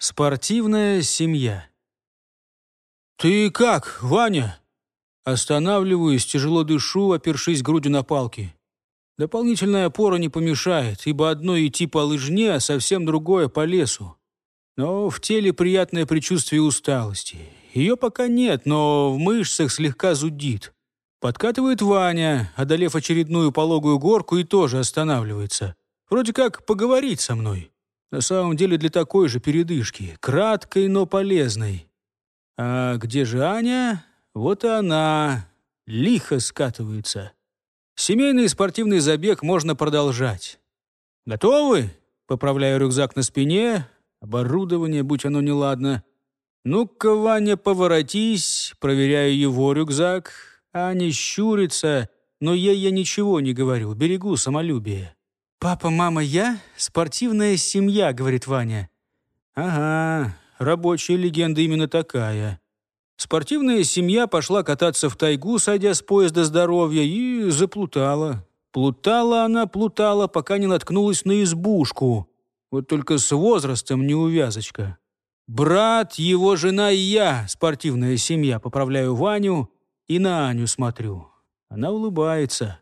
Спортивная семья. «Ты как, Ваня?» Останавливаюсь, тяжело дышу, опершись грудью на палки. Дополнительная опора не помешает, ибо одно идти по лыжне, а совсем другое по лесу. Но в теле приятное предчувствие усталости. Ее пока нет, но в мышцах слегка зудит. Подкатывает Ваня, одолев очередную пологую горку, и тоже останавливается. Вроде как поговорить со мной. На самом деле для такой же передышки, краткой, но полезной. А где же Аня? Вот и она. Лихо скатывается. Семейный спортивный забег можно продолжать. Готовы? Поправляю рюкзак на спине. Оборудование, будь оно неладно. Ну-ка, Ваня, поворотись. Проверяю его рюкзак. Аня щурится, но ей я ничего не говорю. Берегу самолюбие. «Папа, мама, я — спортивная семья», — говорит Ваня. «Ага, рабочая легенда именно такая». Спортивная семья пошла кататься в тайгу, сойдя с поезда здоровья, и заплутала. Плутала она, плутала, пока не наткнулась на избушку. Вот только с возрастом неувязочка. Брат, его жена и я, спортивная семья, поправляю Ваню и на Аню смотрю. Она улыбается.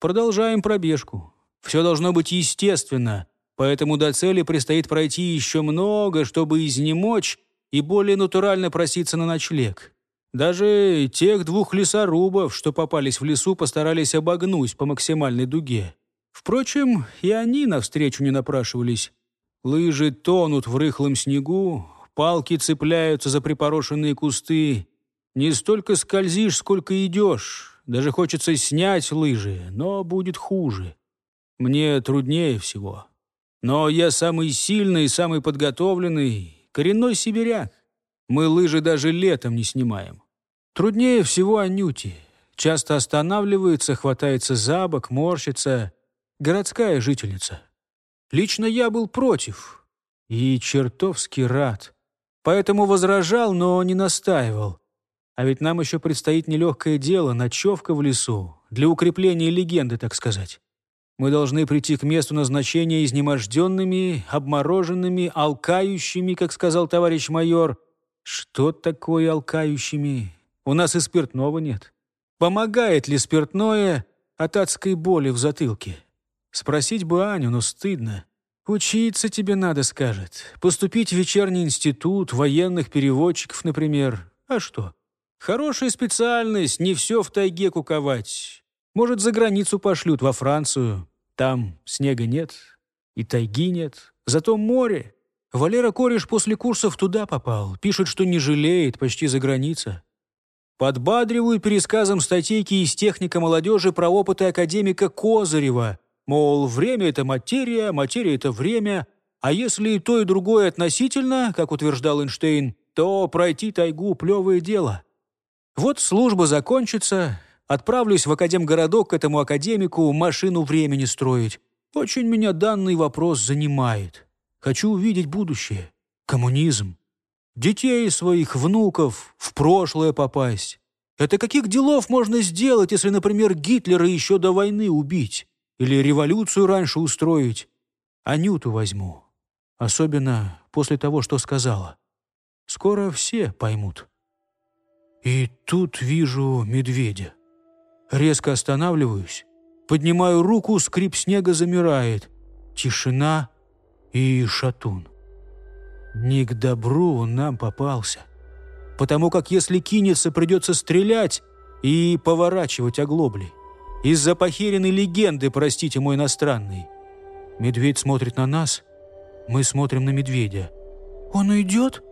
Продолжаем пробежку. Все должно быть естественно, поэтому до цели предстоит пройти еще много, чтобы изнемочь и более натурально проситься на ночлег. Даже тех двух лесорубов, что попались в лесу, постарались обогнуть по максимальной дуге. Впрочем, и они навстречу не напрашивались. Лыжи тонут в рыхлом снегу, палки цепляются за припорошенные кусты. Не столько скользишь, сколько идешь. Даже хочется снять лыжи, но будет хуже. Мне труднее всего. Но я самый сильный, самый подготовленный, коренной сибиряк. Мы лыжи даже летом не снимаем. Труднее всего Анюте. Часто останавливается, хватается за бок, морщится. Городская жительница. Лично я был против. И чертовски рад. Поэтому возражал, но не настаивал. А ведь нам еще предстоит нелегкое дело, ночевка в лесу, для укрепления легенды, так сказать. Мы должны прийти к месту назначения изнеможденными, обмороженными, алкающими, как сказал товарищ майор. Что такое алкающими? У нас и спиртного нет. Помогает ли спиртное от адской боли в затылке? Спросить бы Аню, но стыдно. Учиться тебе надо, скажет. Поступить в вечерний институт, военных переводчиков, например. А что? Хорошая специальность, не все в тайге куковать. Может, за границу пошлют, во Францию. Там снега нет и тайги нет, зато море. Валера Кореш после курсов туда попал. Пишет, что не жалеет, почти за граница. Подбадриваю пересказом статейки из техника молодежи про опыты академика Козырева. Мол, время — это материя, материя — это время. А если и то, и другое относительно, как утверждал Эйнштейн, то пройти тайгу — плевое дело. Вот служба закончится, Отправлюсь в академгородок к этому академику машину времени строить. Очень меня данный вопрос занимает. Хочу увидеть будущее. Коммунизм. Детей своих, внуков, в прошлое попасть. Это каких делов можно сделать, если, например, Гитлера еще до войны убить? Или революцию раньше устроить? Анюту возьму. Особенно после того, что сказала. Скоро все поймут. И тут вижу медведя. Резко останавливаюсь, поднимаю руку, скрип снега замирает. Тишина и шатун. Не к добру он нам попался. Потому как если кинется, придется стрелять и поворачивать оглобли. Из-за похеренной легенды, простите мой иностранный. Медведь смотрит на нас, мы смотрим на медведя. «Он уйдет?»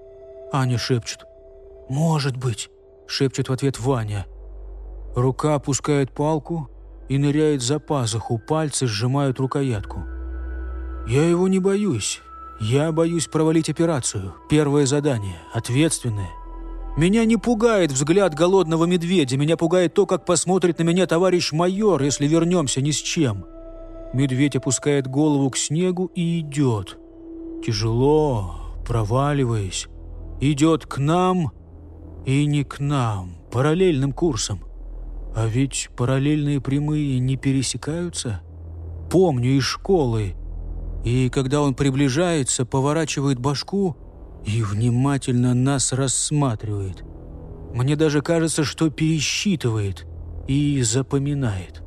Аня шепчет. «Может быть», — шепчет в ответ Ваня. Рука опускает палку и ныряет за пазуху, пальцы сжимают рукоятку. «Я его не боюсь. Я боюсь провалить операцию. Первое задание, ответственное. Меня не пугает взгляд голодного медведя, меня пугает то, как посмотрит на меня товарищ майор, если вернемся ни с чем». Медведь опускает голову к снегу и идет. Тяжело, проваливаясь. Идет к нам и не к нам, параллельным курсом. А ведь параллельные прямые не пересекаются. Помню из школы. И когда он приближается, поворачивает башку и внимательно нас рассматривает. Мне даже кажется, что пересчитывает и запоминает.